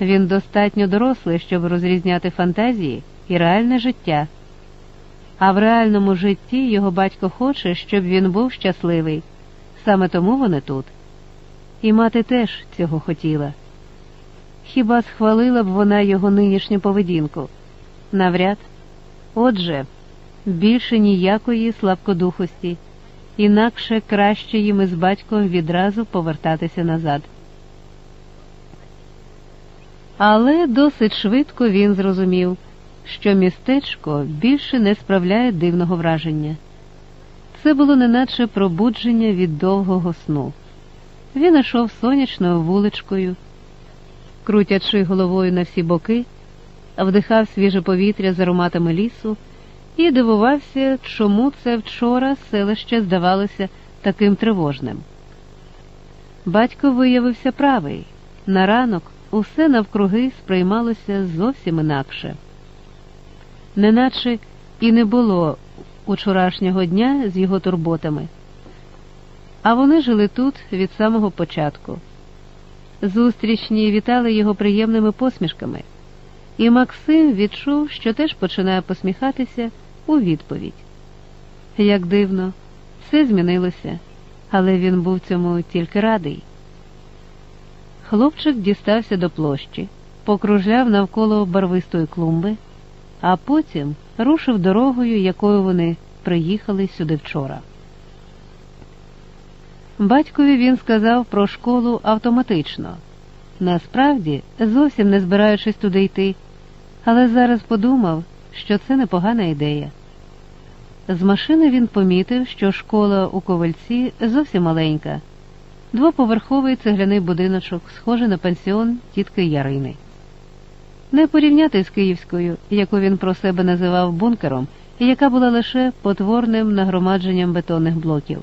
Він достатньо дорослий, щоб розрізняти фантазії і реальне життя. А в реальному житті його батько хоче, щоб він був щасливий. Саме тому вони тут. І мати теж цього хотіла. Хіба схвалила б вона його нинішню поведінку? Навряд. Отже, більше ніякої слабкодухості, інакше краще їм із батьком відразу повертатися назад. Але досить швидко він зрозумів, що містечко більше не справляє дивного враження. Це було неначе пробудження від довгого сну. Він йшов сонячною вуличкою, крутячи головою на всі боки, вдихав свіже повітря з ароматами лісу і дивувався, чому це вчора селище здавалося таким тривожним. Батько виявився правий. На ранок усе навкруги сприймалося зовсім інакше, неначе і не було учорашнього дня з його турботами. А вони жили тут від самого початку. Зустрічні вітали його приємними посмішками, і Максим відчув, що теж починає посміхатися у відповідь. Як дивно, все змінилося, але він був цьому тільки радий. Хлопчик дістався до площі, покружляв навколо барвистої клумби, а потім рушив дорогою, якою вони приїхали сюди вчора. Батькові він сказав про школу автоматично, насправді зовсім не збираючись туди йти, але зараз подумав, що це непогана ідея. З машини він помітив, що школа у ковальці зовсім маленька, двоповерховий цегляний будиночок, схожий на пансіон тітки Ярини. Не порівняти з київською, яку він про себе називав бункером, і яка була лише потворним нагромадженням бетонних блоків.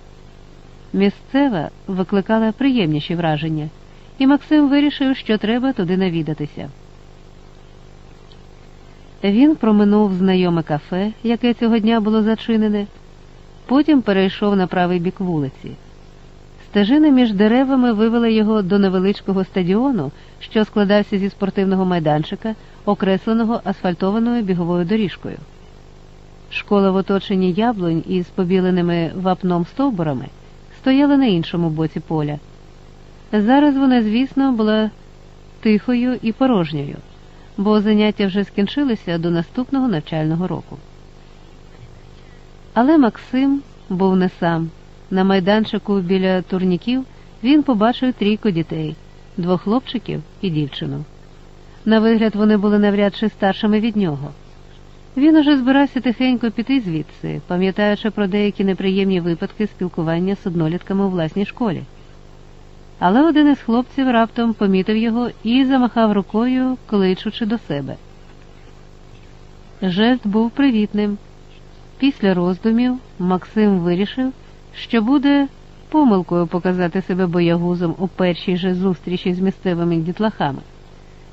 Місцева викликала приємніші враження, і Максим вирішив, що треба туди навідатися. Він проминув знайоме кафе, яке цього дня було зачинене, потім перейшов на правий бік вулиці. Стежина між деревами вивела його до невеличкого стадіону, що складався зі спортивного майданчика, окресленого асфальтованою біговою доріжкою. Школа в оточенні яблунь із побіленими вапном стовбурами стояла на іншому боці поля. Зараз вона, звісно, була тихою і порожньою, бо заняття вже скінчилися до наступного навчального року. Але Максим був не сам. На майданчику біля турніків він побачив трійко дітей двох хлопчиків і дівчину. На вигляд вони були навряд чи старшими від нього. Він уже збирався тихенько піти звідси, пам'ятаючи про деякі неприємні випадки спілкування з однолітками у власній школі. Але один із хлопців раптом помітив його і замахав рукою, кличучи до себе. Жест був привітним. Після роздумів Максим вирішив, що буде помилкою показати себе боягузом у першій же зустрічі з місцевими дітлахами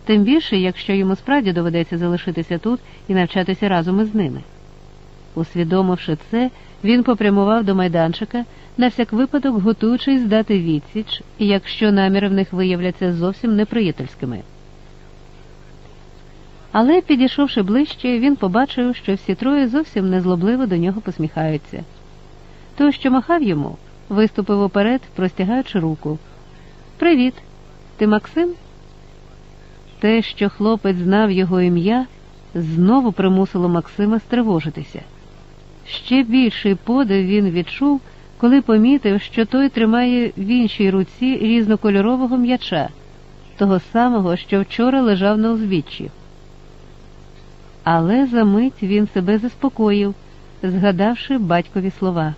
тим більше, якщо йому справді доведеться залишитися тут і навчатися разом із ними. Усвідомивши це, він попрямував до майданчика, на всяк випадок готуючись здати відсіч, якщо наміри в них виявляться зовсім неприятельськими. Але, підійшовши ближче, він побачив, що всі троє зовсім незлобливо до нього посміхаються. Той, що махав йому, виступив уперед, простягаючи руку. Привіт, ти Максим? Те, що хлопець знав його ім'я, знову примусило Максима стривожитися. Ще більший подив він відчув, коли помітив, що той тримає в іншій руці різнокольорового м'яча, того самого, що вчора лежав на узбіччі. Але за мить він себе заспокоїв, згадавши батькові слова.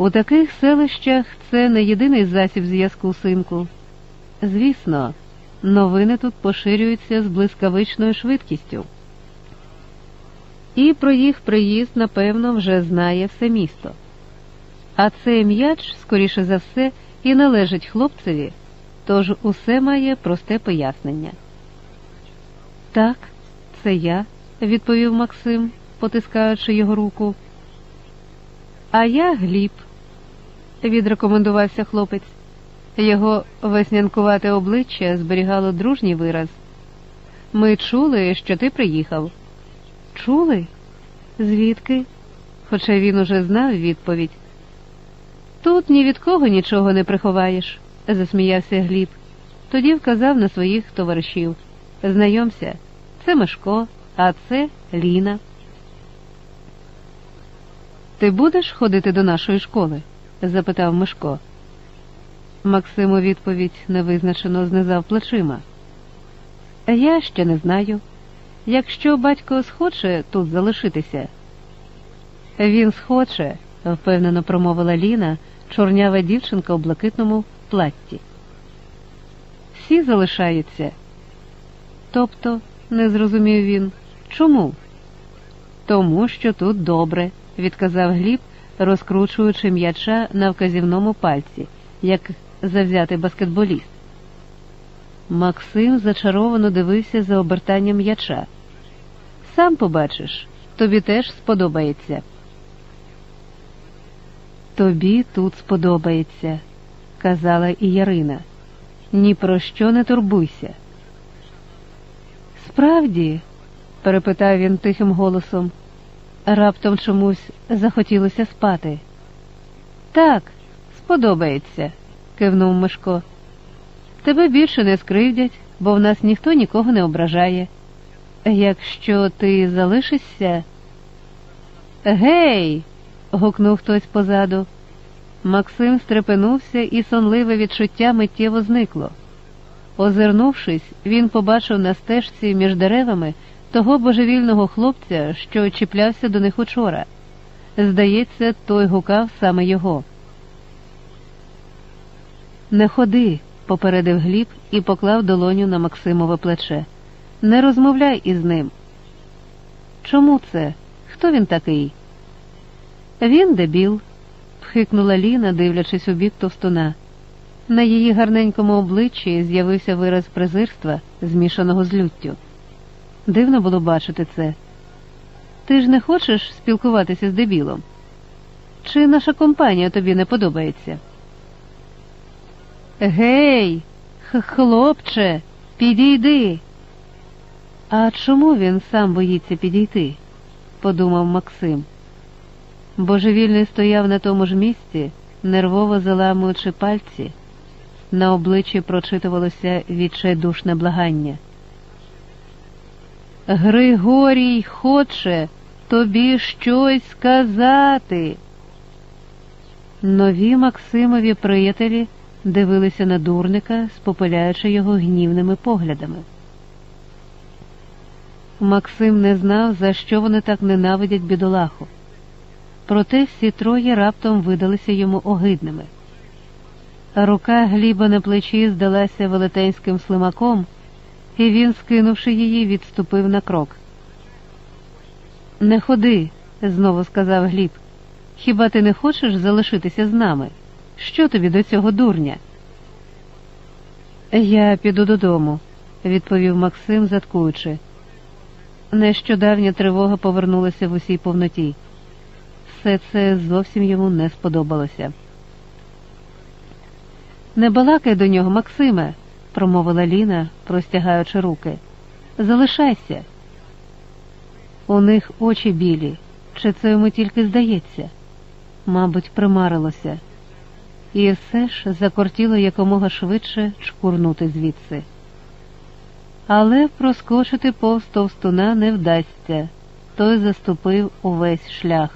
У таких селищах це не єдиний засіб зв'язку синку. Звісно. Новини тут поширюються з блискавичною швидкістю. І про їх приїзд, напевно, вже знає все місто. А цей м'яч, скоріше за все, і належить хлопцеві, тож усе має просте пояснення. Так, це я, відповів Максим, потискаючи його руку. А я Гліб, відрекомендувався хлопець. Його веснянкувате обличчя зберігало дружній вираз. Ми чули, що ти приїхав. Чули? Звідки? Хоча він уже знав відповідь. Тут ні від кого нічого не приховаєш, засміявся Гліб. Тоді вказав на своїх товаришів. Знайомся, це Мишко, а це Ліна. Ти будеш ходити до нашої школи? Запитав Мишко. Максим у відповідь невизначено знизав плечима. Я ще не знаю. Якщо батько схоче тут залишитися, він схоче, впевнено промовила Ліна, чорнява дівчинка у блакитному платті. Всі залишаються. Тобто, не зрозумів він, чому? Тому що тут добре, відказав Гліб, розкручуючи м'яча на вказівному пальці, як завзятий баскетболіст. Максим зачаровано дивився за обертанням м'яча. Сам побачиш, тобі теж сподобається. Тобі тут сподобається, казала і Ярина. Ні про що не турбуйся. Справді, перепитав він тихим голосом, раптом чомусь захотілося спати. Так, сподобається, кивнув Мишко. Тебе більше не скривдять, бо в нас ніхто нікого не ображає. Якщо ти залишишся. Гей. гукнув хтось позаду. Максим стрепенувся, і сонливе відчуття миттєво зникло. Озирнувшись, він побачив на стежці між деревами того божевільного хлопця, що чіплявся до них учора. Здається, той гукав саме його. Не ходи, попередив Гліб і поклав долоню на Максимове плече. Не розмовляй із ним. Чому це? Хто він такий? Він дебіл, пхикнула Ліна, дивлячись у бік товстуна. На її гарненькому обличчі з'явився вираз презирства, змішаного з люттю. Дивно було бачити це. Ти ж не хочеш спілкуватися з дебілом? Чи наша компанія тобі не подобається? Гей, хлопче, підійди. А чому він сам боїться підійти? подумав Максим. Божевільний стояв на тому ж місці, нервово заламуючи пальці. На обличчі прочитувалося відчайдушне благання. Григорій хоче тобі щось сказати. Нові Максимові приятелі дивилися на дурника, спопиляючи його гнівними поглядами. Максим не знав, за що вони так ненавидять бідолаху. Проте всі троє раптом видалися йому огидними. Рука Гліба на плечі здалася велетенським слимаком, і він, скинувши її, відступив на крок. Не ходи, знову сказав Гліб. Хіба ти не хочеш залишитися з нами? Що тобі до цього дурня? Я піду додому, відповів Максим, заткуючи. Нещодавня тривога повернулася в усій повноті. Все це зовсім йому не сподобалося. Не балакай до нього, Максиме, промовила Ліна, простягаючи руки. Залишайся. У них очі білі. Чи це йому тільки здається? Мабуть, примарилося і все ж закортіло якомога швидше чкурнути звідси. Але проскочити повз товстуна не вдасться, той заступив увесь шлях.